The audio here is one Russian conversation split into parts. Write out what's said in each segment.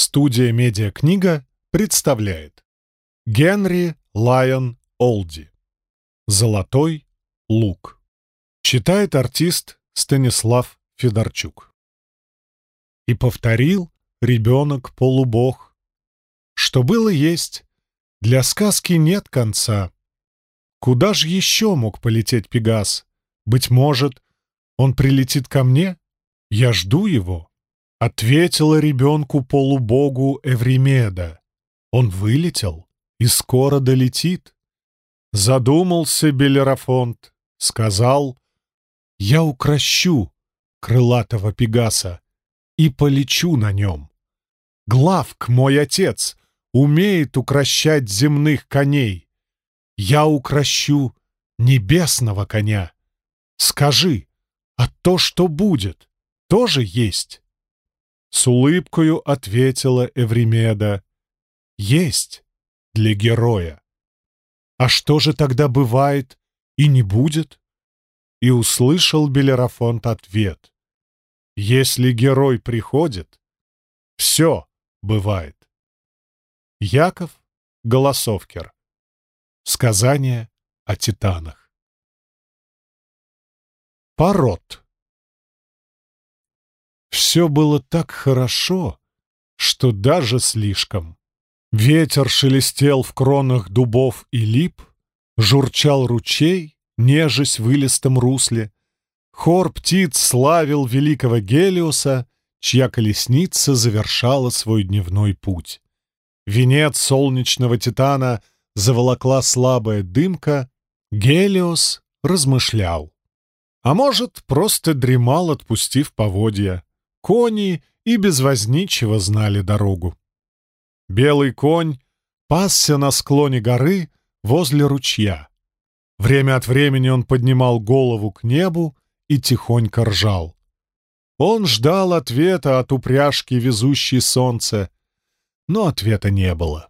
Студия «Медиакнига» представляет Генри Лайон Олди «Золотой лук» Читает артист Станислав Федорчук И повторил ребенок-полубог, Что было есть, для сказки нет конца. Куда же еще мог полететь Пегас? Быть может, он прилетит ко мне? Я жду его. Ответила ребенку полубогу Эвримеда. Он вылетел и скоро долетит. Задумался Белерафонт, сказал, «Я укращу крылатого Пегаса и полечу на нем. Главк, мой отец, умеет укращать земных коней. Я укращу небесного коня. Скажи, а то, что будет, тоже есть?» С улыбкою ответила Эвримеда. Есть для героя. А что же тогда бывает и не будет? И услышал Белерафонт ответ. Если герой приходит, все бывает. Яков Голосовкер. Сказание о титанах. Пород. Все было так хорошо, что даже слишком. Ветер шелестел в кронах дубов и лип, журчал ручей, нежесть в илистом русле. Хор птиц славил великого Гелиоса, чья колесница завершала свой дневной путь. Венец солнечного титана заволокла слабая дымка, Гелиос размышлял. А может, просто дремал, отпустив поводья. Кони и без возничего знали дорогу. Белый конь пасся на склоне горы возле ручья. Время от времени он поднимал голову к небу и тихонько ржал. Он ждал ответа от упряжки, везущей солнце, но ответа не было.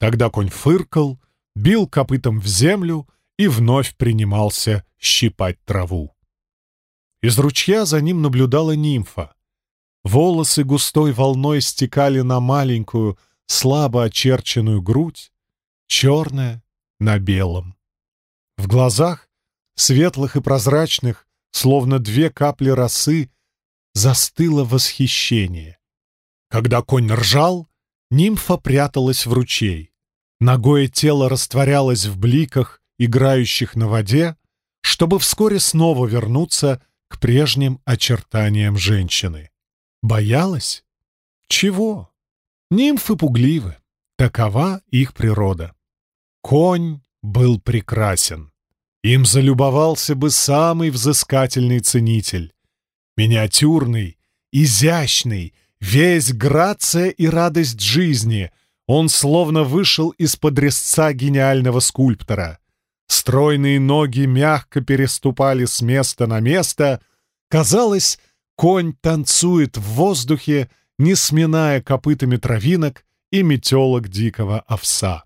Тогда конь фыркал, бил копытом в землю и вновь принимался щипать траву. Из ручья за ним наблюдала нимфа. Волосы густой волной стекали на маленькую, слабо очерченную грудь, черная на белом. В глазах, светлых и прозрачных, словно две капли росы, застыло восхищение. Когда конь ржал, нимфа пряталась в ручей. Ногое тело растворялось в бликах, играющих на воде, чтобы вскоре снова вернуться к прежним очертаниям женщины. Боялась? Чего? Нимфы пугливы. Такова их природа. Конь был прекрасен. Им залюбовался бы самый взыскательный ценитель. Миниатюрный, изящный, весь грация и радость жизни. Он словно вышел из-под резца гениального скульптора. Стройные ноги мягко переступали с места на место. Казалось, Конь танцует в воздухе, не сминая копытами травинок и метелок дикого овса.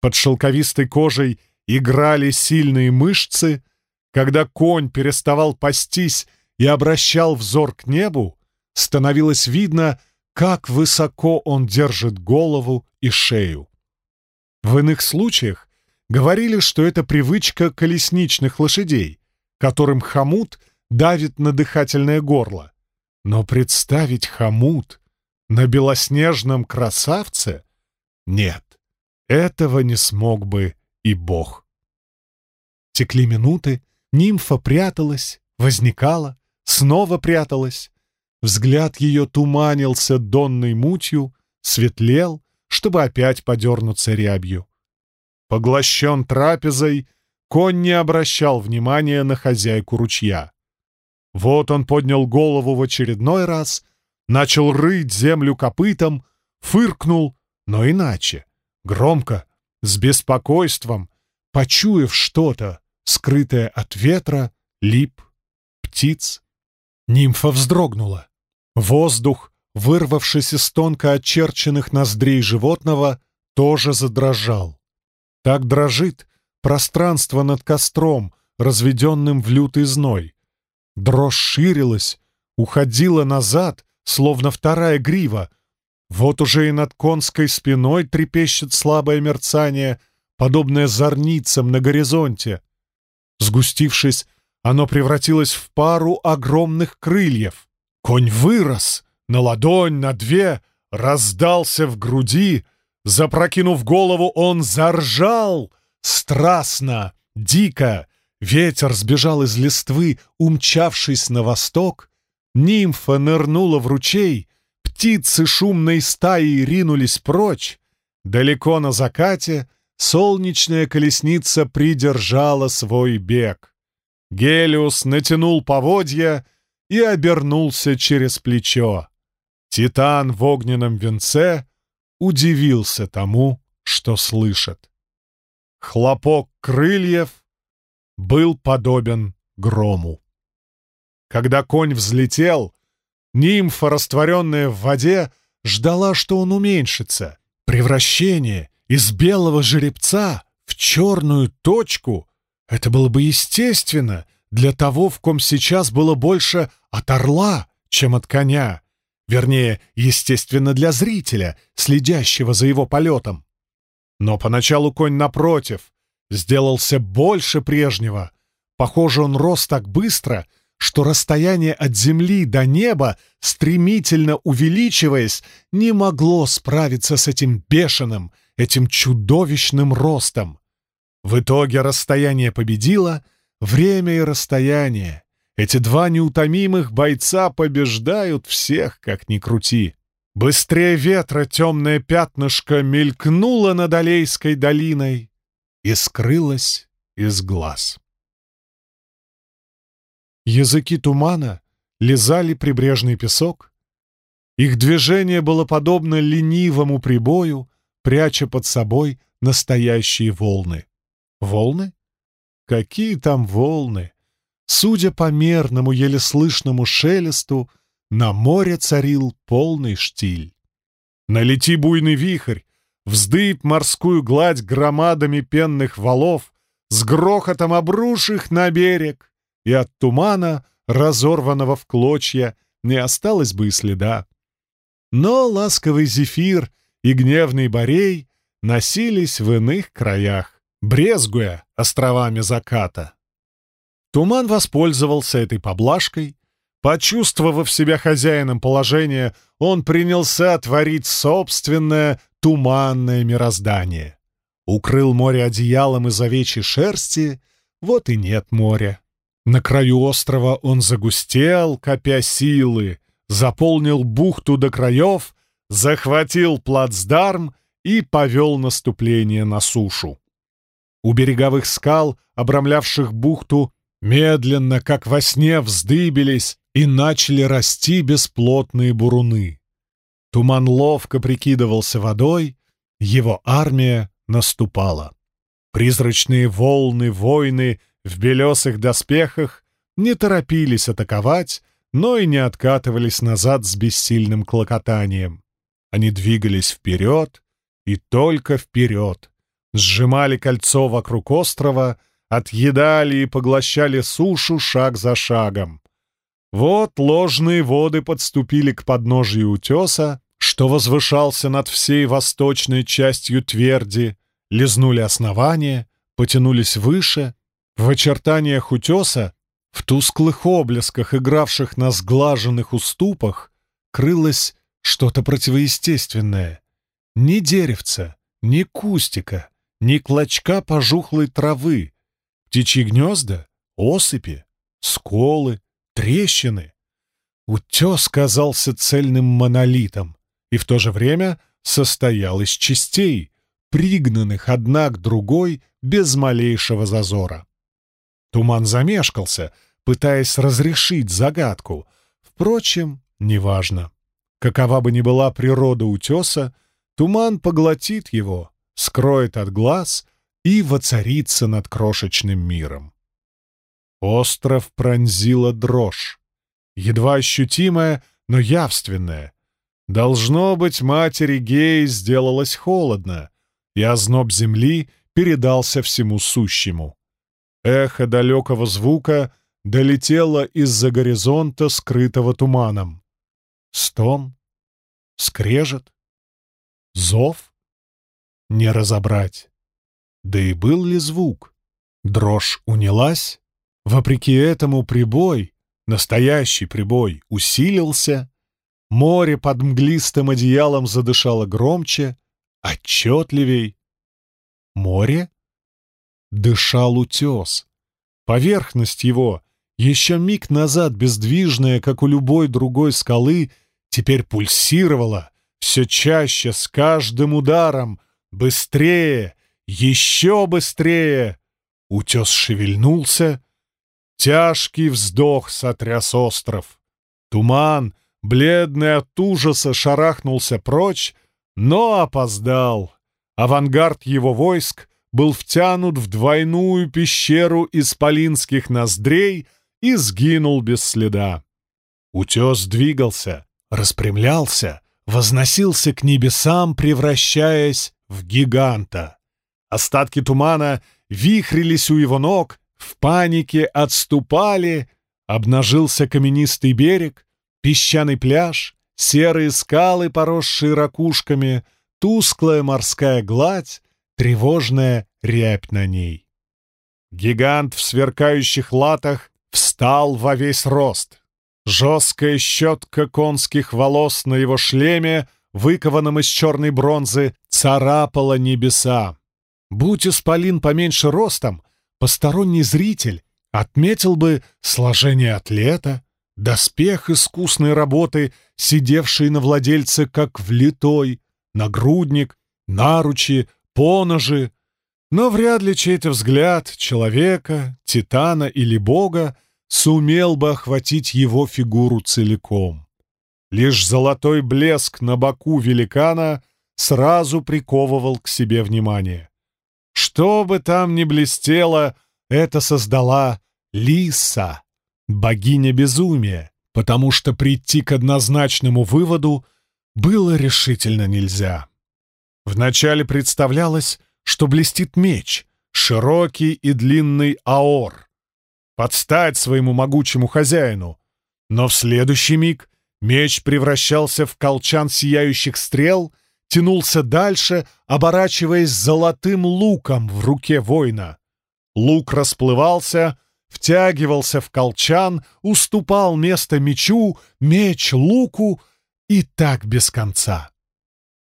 Под шелковистой кожей играли сильные мышцы. Когда конь переставал пастись и обращал взор к небу, становилось видно, как высоко он держит голову и шею. В иных случаях говорили, что это привычка колесничных лошадей, которым хомут — давит на дыхательное горло. Но представить хомут на белоснежном красавце? Нет, этого не смог бы и бог. Текли минуты, нимфа пряталась, возникала, снова пряталась. Взгляд ее туманился донной мутью, светлел, чтобы опять подернуться рябью. Поглощен трапезой, конь не обращал внимания на хозяйку ручья. Вот он поднял голову в очередной раз, начал рыть землю копытом, фыркнул, но иначе, громко, с беспокойством, почуяв что-то, скрытое от ветра, лип, птиц. Нимфа вздрогнула. Воздух, вырвавшись из тонко очерченных ноздрей животного, тоже задрожал. Так дрожит пространство над костром, разведенным в лютый зной, Дрожь ширилась, уходила назад, словно вторая грива. Вот уже и над конской спиной трепещет слабое мерцание, подобное зорницам на горизонте. Сгустившись, оно превратилось в пару огромных крыльев. Конь вырос на ладонь, на две, раздался в груди. Запрокинув голову, он заржал страстно, дико. Ветер сбежал из листвы, умчавшись на восток. Нимфа нырнула в ручей, птицы шумной стаей ринулись прочь. Далеко на закате солнечная колесница придержала свой бег. Гелиус натянул поводья и обернулся через плечо. Титан в огненном венце удивился тому, что слышит. Хлопок крыльев был подобен грому. Когда конь взлетел, нимфа, растворенная в воде, ждала, что он уменьшится. Превращение из белого жеребца в черную точку — это было бы естественно для того, в ком сейчас было больше от орла, чем от коня. Вернее, естественно для зрителя, следящего за его полетом. Но поначалу конь напротив сделался больше прежнего. Похоже, он рос так быстро, что расстояние от земли до неба, стремительно увеличиваясь, не могло справиться с этим бешеным, этим чудовищным ростом. В итоге расстояние победило, время и расстояние. Эти два неутомимых бойца побеждают всех, как ни крути. Быстрее ветра темное пятнышко мелькнуло над Алейской долиной и скрылось из глаз. Языки тумана лизали прибрежный песок. Их движение было подобно ленивому прибою, пряча под собой настоящие волны. Волны? Какие там волны? Судя по мерному, еле слышному шелесту, на море царил полный штиль. Налети буйный вихрь, вздыб морскую гладь громадами пенных валов, с грохотом обрушь их на берег, и от тумана, разорванного в клочья, не осталось бы и следа. Но ласковый зефир и гневный борей носились в иных краях, брезгуя островами заката. Туман воспользовался этой поблажкой. Почувствовав себя хозяином положения, он принялся творить собственное туманное мироздание. Укрыл море одеялом из овечьей шерсти, вот и нет моря. На краю острова он загустел, копя силы, заполнил бухту до краев, захватил плацдарм и повел наступление на сушу. У береговых скал, обрамлявших бухту, медленно, как во сне, вздыбились и начали расти бесплотные буруны. Туман ловко прикидывался водой, его армия наступала. Призрачные волны, войны в белесых доспехах не торопились атаковать, но и не откатывались назад с бессильным клокотанием. Они двигались вперед и только вперед, сжимали кольцо вокруг острова, отъедали и поглощали сушу шаг за шагом. Вот ложные воды подступили к подножию утеса, что возвышался над всей восточной частью тверди, лизнули основания, потянулись выше — в очертаниях утеса, в тусклых облесках, игравших на сглаженных уступах, крылось что-то противоестественное. Ни деревца, ни кустика, ни клочка пожухлой травы, птичьи гнезда, осыпи, сколы, трещины. Утес казался цельным монолитом и в то же время состоял из частей, пригнанных одна к другой без малейшего зазора. Туман замешкался, пытаясь разрешить загадку. Впрочем, неважно. Какова бы ни была природа утеса, туман поглотит его, скроет от глаз и воцарится над крошечным миром. Остров пронзила дрожь, едва ощутимая, но явственная. Должно быть, матери Геи сделалось холодно, и озноб земли передался всему сущему. Эхо далекого звука долетело из-за горизонта, скрытого туманом. Стон, скрежет, Зов? Не разобрать. Да и был ли звук? Дрожь унялась? Вопреки этому прибой, настоящий прибой, усилился. Море под мглистым одеялом задышало громче, отчетливей. Море? Дышал утес. Поверхность его, еще миг назад бездвижная, как у любой другой скалы, теперь пульсировала, все чаще, с каждым ударом, быстрее, еще быстрее. Утес шевельнулся, тяжкий вздох сотряс остров. Туман, бледный от ужаса, шарахнулся прочь, но опоздал. Авангард его войск был втянут в двойную пещеру исполинских ноздрей — и сгинул без следа. Утес двигался, распрямлялся, возносился к небесам, превращаясь в гиганта. Остатки тумана вихрились у его ног, в панике отступали, обнажился каменистый берег, песчаный пляж, серые скалы, поросшие ракушками, тусклая морская гладь, тревожная рябь на ней. Гигант в сверкающих латах встал во весь рост. Жесткая щетка конских волос на его шлеме, выкованном из черной бронзы, царапала небеса. Будь исполин поменьше ростом, посторонний зритель отметил бы сложение атлета, доспех искусной работы, сидевший на владельце как влитой, нагрудник, наручи, поножи, но вряд ли чей-то взгляд человека, титана или бога сумел бы охватить его фигуру целиком. Лишь золотой блеск на боку великана сразу приковывал к себе внимание. Что бы там ни блестело, это создала Лиса, богиня безумия, потому что прийти к однозначному выводу было решительно нельзя. Вначале представлялось, что блестит меч, широкий и длинный аор, подстать своему могучему хозяину. Но в следующий миг меч превращался в колчан сияющих стрел, тянулся дальше, оборачиваясь золотым луком в руке воина. Лук расплывался, втягивался в колчан, уступал место мечу, меч луку и так без конца.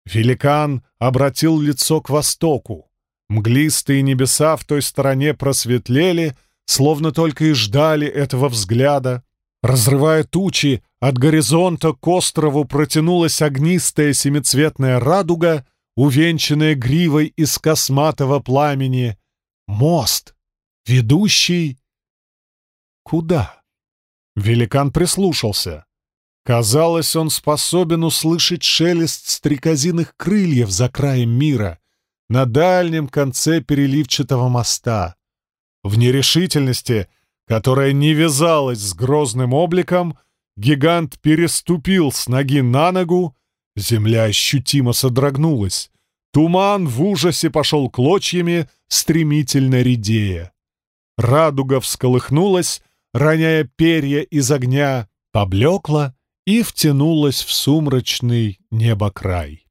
Великан обратил лицо к востоку. Мглистые небеса в той стороне просветлели, словно только и ждали этого взгляда. Разрывая тучи, от горизонта к острову протянулась огнистая семицветная радуга, увенчанная гривой из косматого пламени. Мост, ведущий... Куда? Великан прислушался. Казалось, он способен услышать шелест стрекозиных крыльев за краем мира, на дальнем конце переливчатого моста. В нерешительности, которая не вязалась с грозным обликом, гигант переступил с ноги на ногу, земля ощутимо содрогнулась. Туман в ужасе пошел клочьями, стремительно редея. Радуга всколыхнулась, роняя перья из огня, поблекла и втянулась в сумрачный небокрай.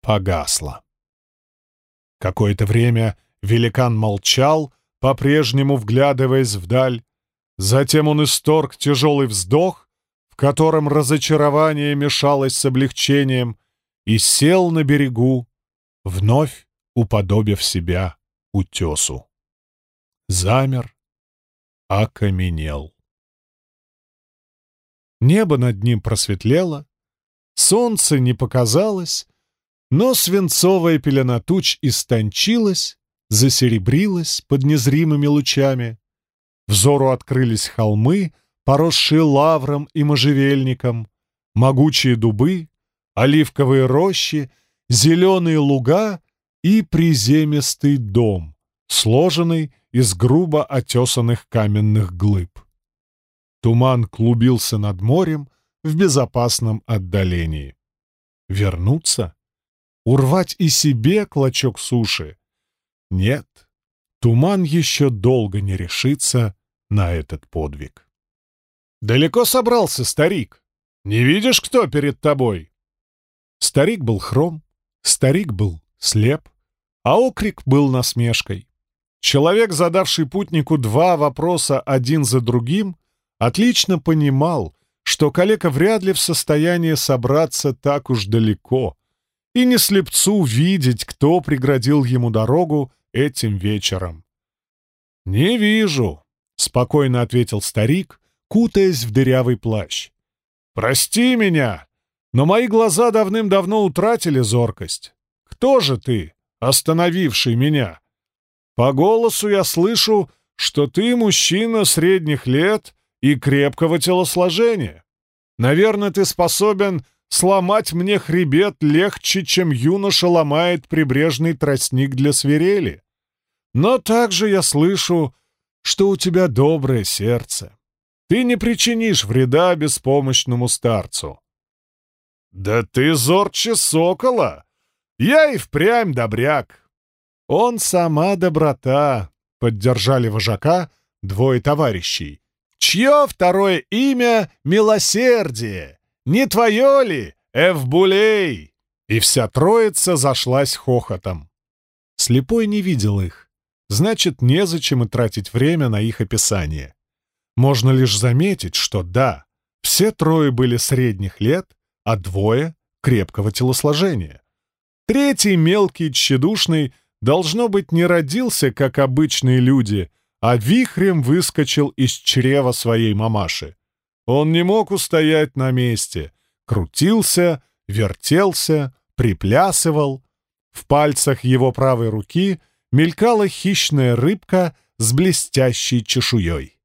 Погасла. Какое-то время великан молчал, по-прежнему вглядываясь вдаль. Затем он исторг тяжелый вздох, в котором разочарование мешалось с облегчением, и сел на берегу, вновь уподобив себя утесу. Замер, окаменел. Небо над ним просветлело, солнце не показалось, но свинцовая пелена туч истончилась, засеребрилась под незримыми лучами. Взору открылись холмы, поросшие лавром и можжевельником, могучие дубы, оливковые рощи, зеленые луга и приземистый дом, сложенный из грубо отесанных каменных глыб. Туман клубился над морем в безопасном отдалении. Вернуться? Урвать и себе клочок суши? Нет, туман еще долго не решится на этот подвиг. «Далеко собрался, старик? Не видишь, кто перед тобой?» Старик был хром, Старик был слеп, а окрик был насмешкой. Человек, задавший путнику два вопроса один за другим, отлично понимал, что калека вряд ли в состоянии собраться так уж далеко, и не слепцу видеть, кто преградил ему дорогу этим вечером. «Не вижу», — спокойно ответил старик, кутаясь в дырявый плащ. «Прости меня, но мои глаза давным-давно утратили зоркость. Кто же ты, остановивший меня? По голосу я слышу, что ты мужчина средних лет и крепкого телосложения. Наверное, ты способен сломать мне хребет легче, чем юноша ломает прибрежный тростник для свирели. Но также я слышу, что у тебя доброе сердце. Ты не причинишь вреда беспомощному старцу. «Да ты зорче сокола! Я и впрямь добряк!» «Он сама доброта!» — поддержали вожака двое товарищей. «Чье второе имя — милосердие? Не твое ли, Эвбулей?» И вся троица зашлась хохотом. Слепой не видел их. Значит, незачем и тратить время на их описание. Можно лишь заметить, что да, все трое были средних лет, а двое — крепкого телосложения. Третий, мелкий, тщедушный, должно быть, не родился, как обычные люди, а вихрем выскочил из чрева своей мамаши. Он не мог устоять на месте, крутился, вертелся, приплясывал. В пальцах его правой руки мелькала хищная рыбка с блестящей чешуей.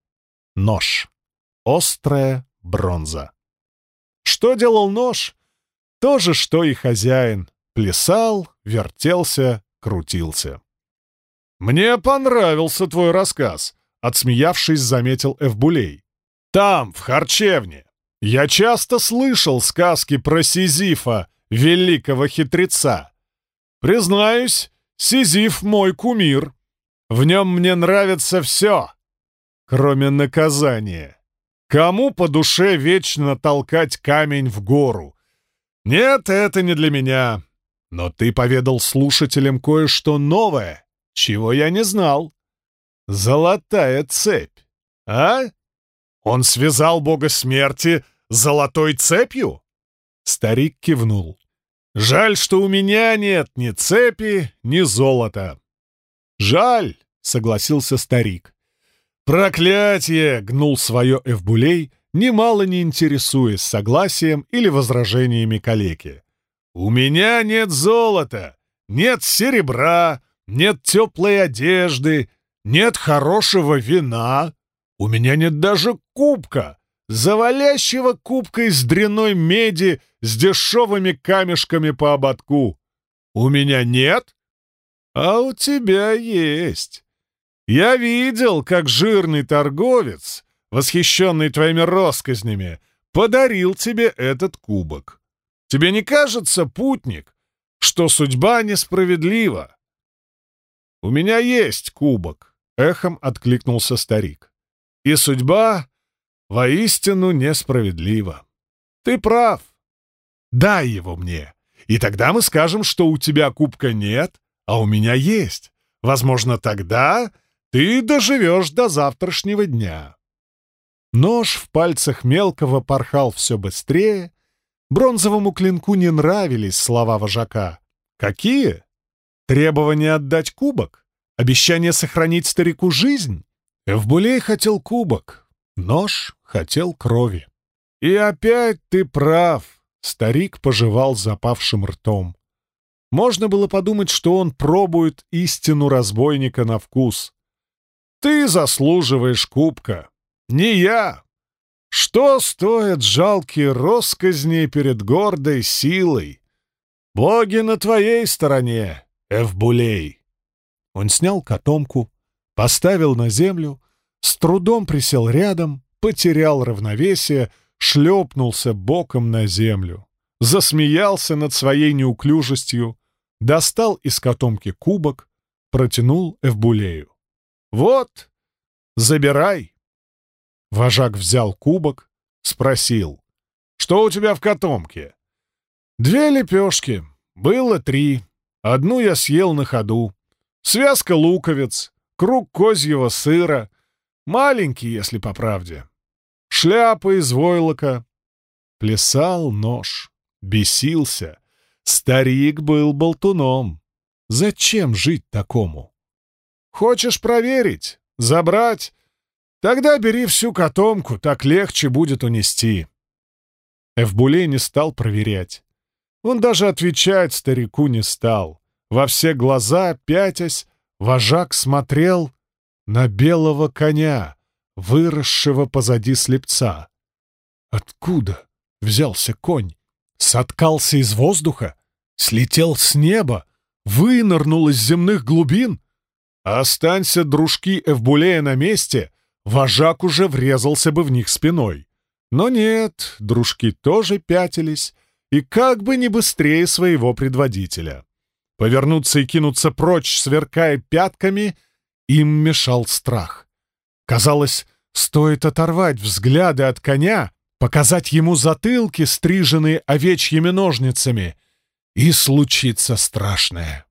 Нож. Острая бронза. Что делал нож? То же, что и хозяин. Плясал, вертелся, крутился. «Мне понравился твой рассказ», — отсмеявшись, заметил Эвбулей. «Там, в харчевне, я часто слышал сказки про Сизифа, великого хитреца. Признаюсь, Сизиф мой кумир. В нем мне нравится все, кроме наказания. Кому по душе вечно толкать камень в гору? Нет, это не для меня. Но ты поведал слушателям кое-что новое, чего я не знал. Золотая цепь. А? Он связал бога смерти золотой цепью? Старик кивнул. Жаль, что у меня нет ни цепи, ни золота. Жаль, согласился старик. «Проклятие!» — гнул свое Эвбулей, немало не интересуясь согласием или возражениями калеки. «У меня нет золота, нет серебра, нет теплой одежды, нет хорошего вина, у меня нет даже кубка, завалящего кубка из дряной меди с дешевыми камешками по ободку. У меня нет, а у тебя есть». Я видел, как жирный торговец, восхищенный твоими россказнями, подарил тебе этот кубок. Тебе не кажется, путник, что судьба несправедлива? У меня есть кубок, — эхом откликнулся старик. И судьба воистину несправедлива. Ты прав. Дай его мне, и тогда мы скажем, что у тебя кубка нет, а у меня есть. Возможно, тогда ты доживешь до завтрашнего дня. Нож в пальцах мелкого порхал все быстрее. Бронзовому клинку не нравились слова вожака. Какие? Требование отдать кубок? Обещание сохранить старику жизнь? Эвбулей хотел кубок. Нож хотел крови. И опять ты прав. Старик пожевал запавшим ртом. Можно было подумать, что он пробует истину разбойника на вкус. Ты заслуживаешь кубка, не я. Что стоят жалкие росказни перед гордой силой? Боги на твоей стороне, Эвбулей. Он снял котомку, поставил на землю, с трудом присел рядом, потерял равновесие, шлепнулся боком на землю, засмеялся над своей неуклюжестью, достал из котомки кубок, протянул Эвбулею. «Вот, забирай». Вожак взял кубок, спросил. «Что у тебя в котомке?» «Две лепешки. Было три. Одну я съел на ходу. Связка луковиц, круг козьего сыра. Маленький, если по правде. Шляпа из войлока. Плясал нож. Бесился. Старик был болтуном. Зачем жить такому? Хочешь проверить? Забрать? Тогда бери всю котомку, так легче будет унести. Эвбуле не стал проверять. Он даже отвечать старику не стал. Во все глаза, пятясь, вожак смотрел на белого коня, выросшего позади слепца. Откуда взялся конь? Соткался из воздуха? Слетел с неба? Вынырнул из земных глубин? Останься, дружки Эвбулея, на месте, вожак уже врезался бы в них спиной. Но нет, дружки тоже пятились, и как бы не быстрее своего предводителя. Повернуться и кинуться прочь, сверкая пятками, им мешал страх. Казалось, стоит оторвать взгляды от коня, показать ему затылки, стриженные овечьими ножницами, и случится страшное.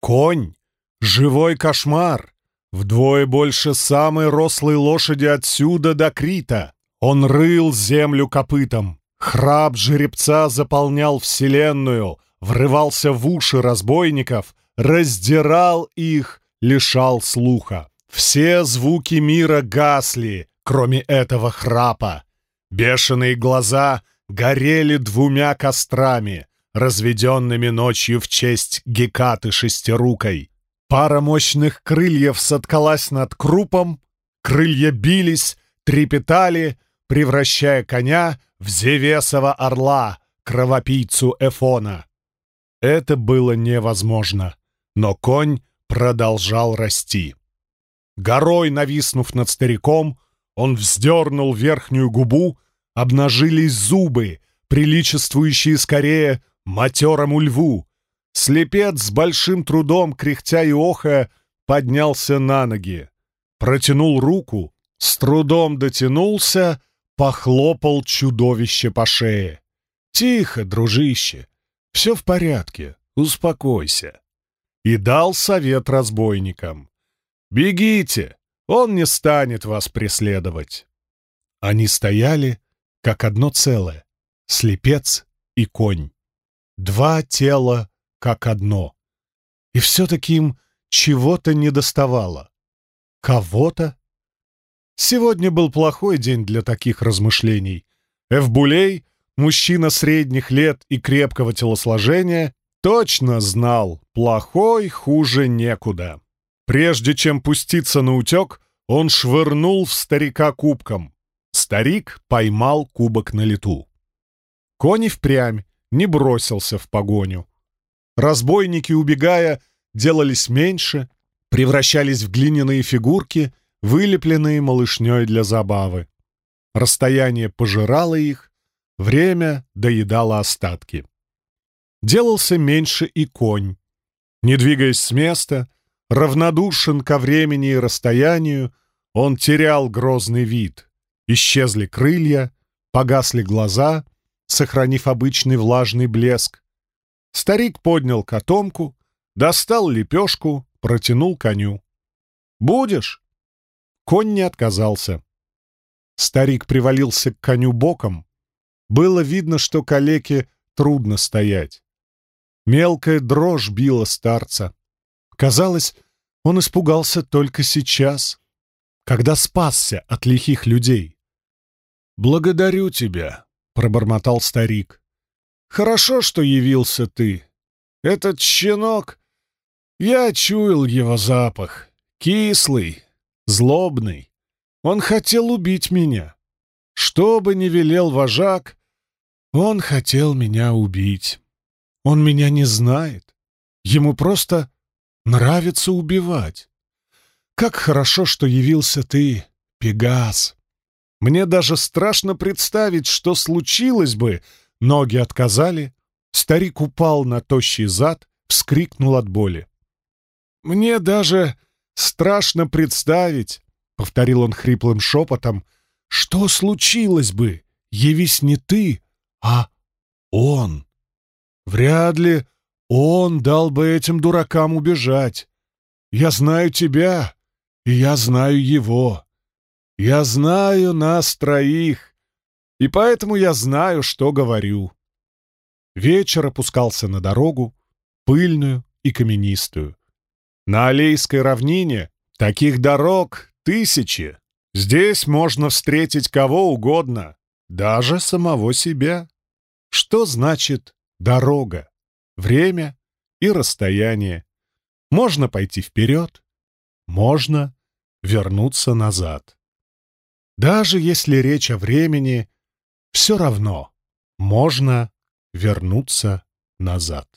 Конь — живой кошмар, вдвое больше самой рослой лошади отсюда до Крита. Он рыл землю копытом, храп жеребца заполнял вселенную, врывался в уши разбойников, раздирал их, лишал слуха. Все звуки мира гасли, кроме этого храпа. Бешеные глаза горели двумя кострами, разведенными ночью в честь Гекаты Шестирукой. Пара мощных крыльев соткалась над крупом, крылья бились, трепетали, превращая коня в Зевесова орла, кровопийцу Эфона. Это было невозможно, но конь продолжал расти. Горой нависнув над стариком, он вздернул верхнюю губу, обнажились зубы, приличествующие скорее матерому льву. Слепец с большим трудом, кряхтя и охая, поднялся на ноги. Протянул руку, с трудом дотянулся, похлопал чудовище по шее. «Тихо, дружище, все в порядке, успокойся». И дал совет разбойникам. «Бегите, он не станет вас преследовать». Они стояли, как одно целое, слепец и конь. Два тела, как одно. И все-таки им чего-то недоставало. Кого-то? Сегодня был плохой день для таких размышлений. Эвбулей, мужчина средних лет и крепкого телосложения, точно знал, плохой хуже некуда. Прежде чем пуститься на утек, он швырнул в старика кубком. Старик поймал кубок на лету. Кони впрямь не бросился в погоню. Разбойники, убегая, делались меньше, превращались в глиняные фигурки, вылепленные малышней для забавы. Расстояние пожирало их, время доедало остатки. Делался меньше и конь. Не двигаясь с места, равнодушен ко времени и расстоянию, он терял грозный вид. Исчезли крылья, погасли глаза, сохранив обычный влажный блеск. Старик поднял котомку, достал лепешку, протянул коню. «Будешь?» Конь не отказался. Старик привалился к коню боком. Было видно, что калеке трудно стоять. Мелкая дрожь била старца. Казалось, он испугался только сейчас, когда спасся от лихих людей. «Благодарю тебя», — пробормотал старик. «Хорошо, что явился ты. Этот щенок... Я чуял его запах. Кислый, злобный. Он хотел убить меня. Что бы ни велел вожак, он хотел меня убить. Он меня не знает. Ему просто нравится убивать. Как хорошо, что явился ты, Пегас. Мне даже страшно представить, что случилось бы. Ноги отказали, старик упал на тощий зад, вскрикнул от боли. «Мне даже страшно представить», — повторил он хриплым шепотом, «что случилось бы, явись не ты, а он. Вряд ли Он дал бы этим дуракам убежать. Я знаю тебя, и я знаю его. Я знаю нас троих, и поэтому я знаю, что говорю. Вечер опускался на дорогу, пыльную и каменистую. На Алейской равнине таких дорог тысячи. Здесь можно встретить кого угодно, даже самого себя. Что значит дорога? Время и расстояние. Можно пойти вперед, можно вернуться назад. Даже если речь о времени, все равно можно вернуться назад.